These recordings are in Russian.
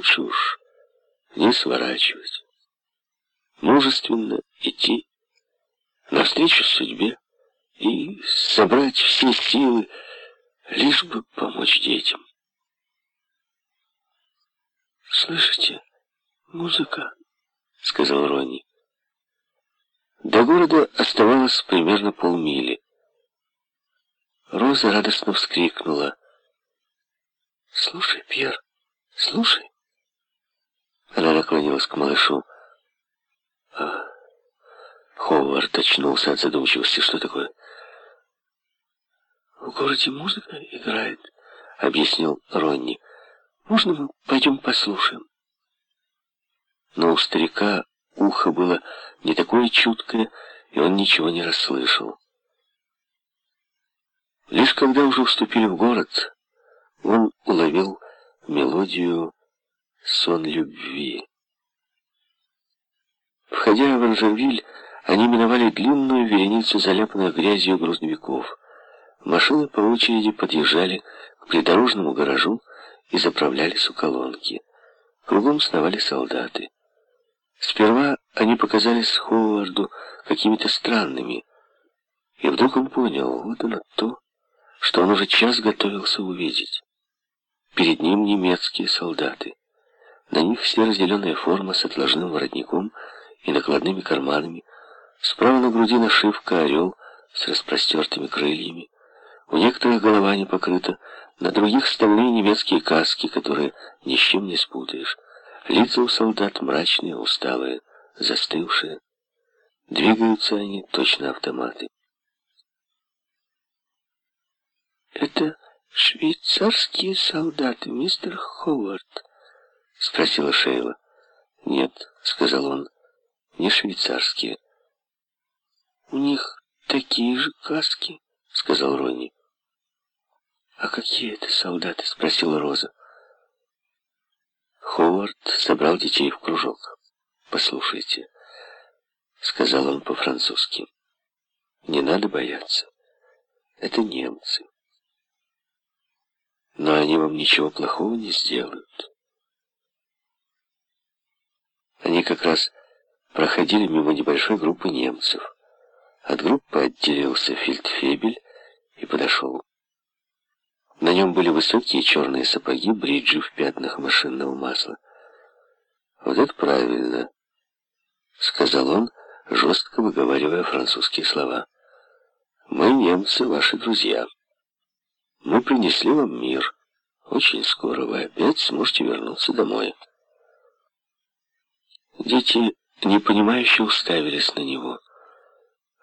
лучше уж не сворачивать. Мужественно идти навстречу судьбе и собрать все силы, лишь бы помочь детям. «Слышите, музыка?» — сказал Ронни. До города оставалось примерно полмили. Роза радостно вскрикнула. «Слушай, Пьер, слушай!» Она наклонилась к малышу. А, Ховард очнулся от задумчивости. Что такое? «В городе музыка играет», — объяснил Ронни. Можно мы пойдем послушаем? Но у старика ухо было не такое чуткое, и он ничего не расслышал. Лишь когда уже уступили в город, он уловил мелодию «Сон любви». Входя в Анжервиль, они миновали длинную вереницу заляпанных грязью грузовиков. Машины по очереди подъезжали к придорожному гаражу, и заправлялись у колонки. Кругом сновали солдаты. Сперва они показались Ховарду какими-то странными, и вдруг он понял, вот оно то, что он уже час готовился увидеть. Перед ним немецкие солдаты. На них серо-зеленая форма с отложным воротником и накладными карманами. Справа на груди нашивка «Орел» с распростертыми крыльями. У некоторых голова не покрыта, на других стальные немецкие каски, которые ни с чем не спутаешь. Лица у солдат мрачные, усталые, застывшие. Двигаются они точно автоматы. «Это швейцарские солдаты, мистер Ховард?» — спросила Шейла. «Нет», — сказал он, — «не швейцарские». «У них такие же каски», — сказал Ронни. «А какие это солдаты?» — спросила Роза. Ховард собрал детей в кружок. «Послушайте», — сказал он по-французски, — «не надо бояться. Это немцы. Но они вам ничего плохого не сделают». Они как раз проходили мимо небольшой группы немцев. От группы отделился фельдфебель и подошел. На нем были высокие черные сапоги, бриджи в пятнах машинного масла. «Вот это правильно», — сказал он, жестко выговаривая французские слова. «Мы, немцы, ваши друзья. Мы принесли вам мир. Очень скоро вы опять сможете вернуться домой». Дети непонимающе уставились на него.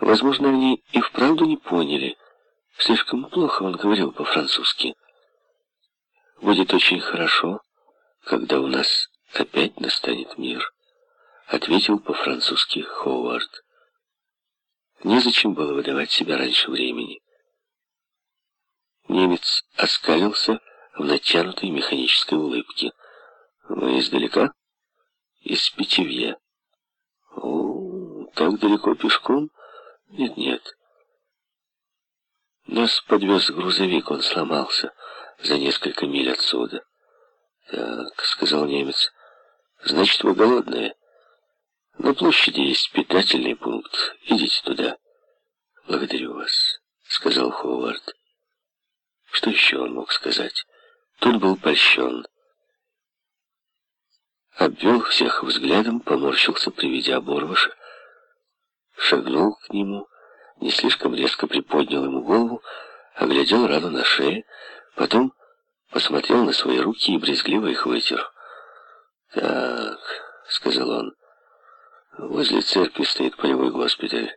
Возможно, они и вправду не поняли, Слишком плохо он говорил по-французски. «Будет очень хорошо, когда у нас опять настанет мир», — ответил по-французски Ховард. Незачем было выдавать себя раньше времени. Немец оскалился в натянутой механической улыбке. «Мы издалека?» «Из Питевья». «О, так далеко пешком?» «Нет-нет». Нас подвез грузовик, он сломался за несколько миль отсюда. «Так», — сказал немец, — «значит, вы голодные. На площади есть питательный пункт. Идите туда». «Благодарю вас», — сказал Ховард. Что еще он мог сказать? Тут был польщен. Обвел всех взглядом, поморщился при виде шагнул к нему не слишком резко приподнял ему голову, оглядел рану на шее, потом посмотрел на свои руки и брезгливо их вытер. «Так», — сказал он, — «возле церкви стоит полевой госпиталь.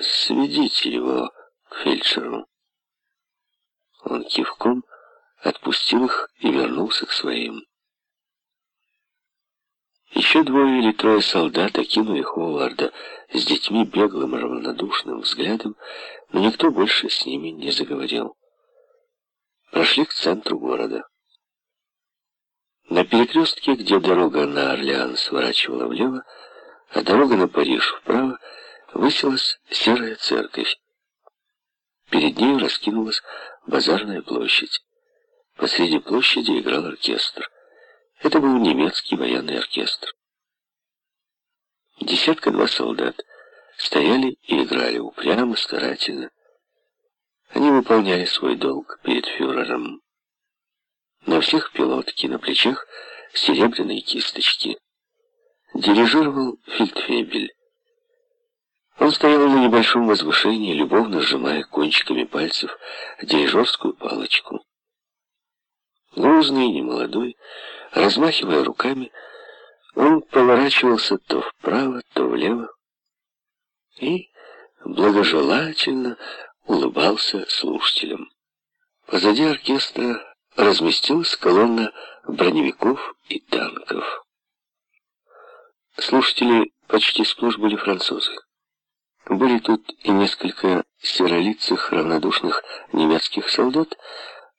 Сведите его к фельдшеру». Он кивком отпустил их и вернулся к своим. Еще двое или трое солдат окинули Ховарда с детьми беглым равнодушным взглядом, но никто больше с ними не заговорил. Прошли к центру города. На перекрестке, где дорога на Орлеан сворачивала влево, а дорога на Париж вправо, высилась серая церковь. Перед ней раскинулась базарная площадь. Посреди площади играл оркестр. Это был немецкий военный оркестр. Десятка-два солдат стояли и играли упрямо, старательно. Они выполняли свой долг перед фюрером. На всех пилотки, на плечах серебряные кисточки. Дирижировал фельдфебель. Он стоял на небольшом возвышении, любовно сжимая кончиками пальцев дирижерскую палочку. Грузный, немолодой, размахивая руками, он поворачивался то вправо, то влево и благожелательно улыбался слушателям. Позади оркестра разместилась колонна броневиков и танков. Слушатели почти сплошь были французы. Были тут и несколько серолицых, равнодушных немецких солдат.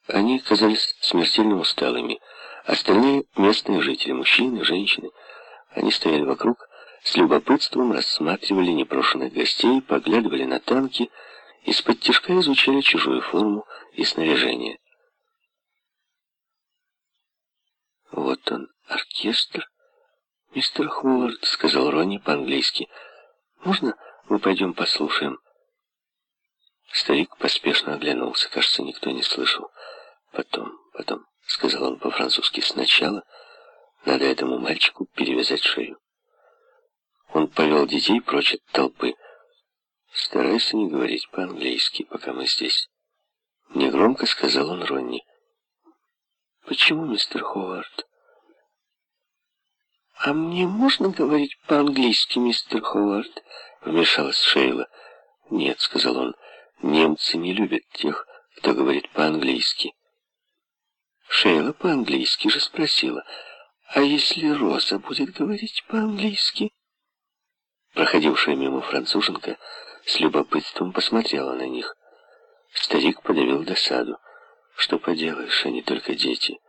Они казались смертельно усталыми. Остальные местные жители, мужчины, женщины, они стояли вокруг, с любопытством рассматривали непрошенных гостей, поглядывали на танки, из-под тяжка изучали чужую форму и снаряжение. «Вот он, оркестр, мистер Ховард», — сказал Ронни по-английски. «Можно мы пойдем послушаем?» Старик поспешно оглянулся. Кажется, никто не слышал. «Потом, потом», — сказал он по-французски. «Сначала надо этому мальчику перевязать шею». Он повел детей прочь от толпы. «Старайся не говорить по-английски, пока мы здесь». Негромко сказал он Ронни. «Почему, мистер Ховард?» «А мне можно говорить по-английски, мистер Ховард?» Вмешалась Шейла. «Нет», — сказал он, — «немцы не любят тех, кто говорит по-английски». Шейла по-английски же спросила, «А если Роза будет говорить по-английски?» Проходившая мимо француженка с любопытством посмотрела на них. Старик подавил досаду. «Что поделаешь, они только дети».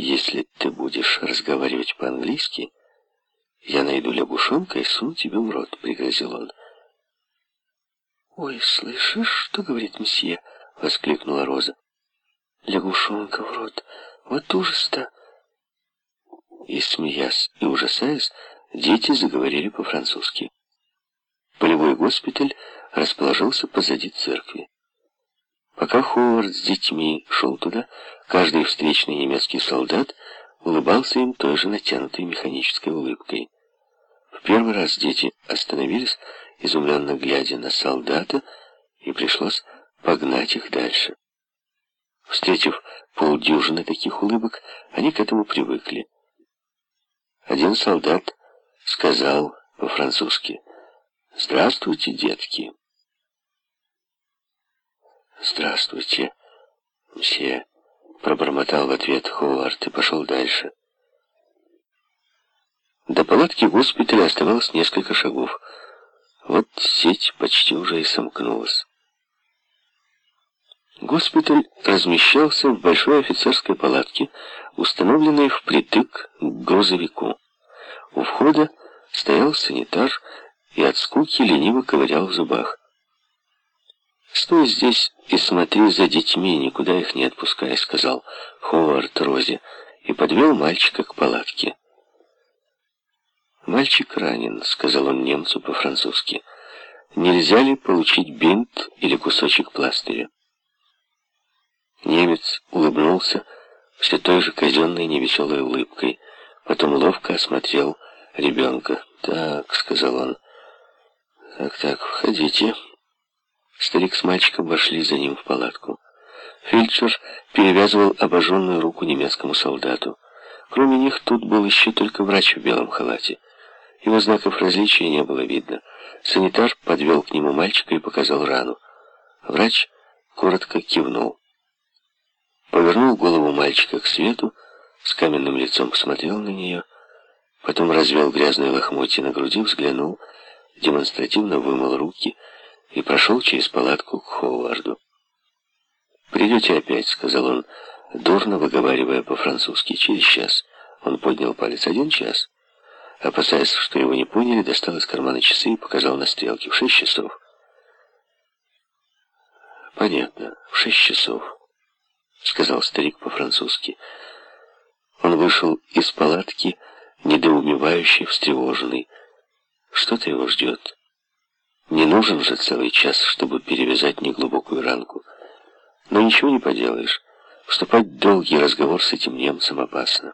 Если ты будешь разговаривать по-английски, я найду лягушонка и суну тебе в рот, — пригрозил он. «Ой, слышишь, что говорит месье?» — воскликнула Роза. «Лягушонка в рот! Вот ужас-то!» И, смеясь и ужасаясь, дети заговорили по-французски. Полевой госпиталь расположился позади церкви. Пока Ховард с детьми шел туда, каждый встречный немецкий солдат улыбался им той же натянутой механической улыбкой. В первый раз дети остановились, изумленно глядя на солдата, и пришлось погнать их дальше. Встретив полдюжины таких улыбок, они к этому привыкли. Один солдат сказал по-французски «Здравствуйте, детки». «Здравствуйте, мсье», — пробормотал в ответ Ховард и пошел дальше. До палатки госпиталя оставалось несколько шагов. Вот сеть почти уже и сомкнулась. Госпиталь размещался в большой офицерской палатке, установленной впритык к грузовику. У входа стоял санитар и от скуки лениво ковырял в зубах. «Стой здесь и смотри за детьми, никуда их не отпускай», — сказал Ховард Розе, и подвел мальчика к палатке. «Мальчик ранен», — сказал он немцу по-французски. «Нельзя ли получить бинт или кусочек пластыря?» Немец улыбнулся все той же казенной невеселой улыбкой, потом ловко осмотрел ребенка. «Так», — сказал он, — «так-так, входите». Старик с мальчиком вошли за ним в палатку. Фельдшер перевязывал обожженную руку немецкому солдату. Кроме них тут был еще только врач в белом халате. Его знаков различия не было видно. Санитар подвел к нему мальчика и показал рану. Врач коротко кивнул. Повернул голову мальчика к свету, с каменным лицом посмотрел на нее, потом развел грязные лохмотья на груди, взглянул, демонстративно вымыл руки и прошел через палатку к Ховарду. «Придете опять», — сказал он, дурно выговаривая по-французски. «Через час». Он поднял палец. «Один час». Опасаясь, что его не поняли, достал из кармана часы и показал на стрелке. «В шесть часов». «Понятно, в шесть часов», — сказал старик по-французски. Он вышел из палатки, недоумевающий, встревоженный. Что-то его ждет. Не нужен же целый час, чтобы перевязать неглубокую ранку. Но ничего не поделаешь. Вступать в долгий разговор с этим немцем опасно.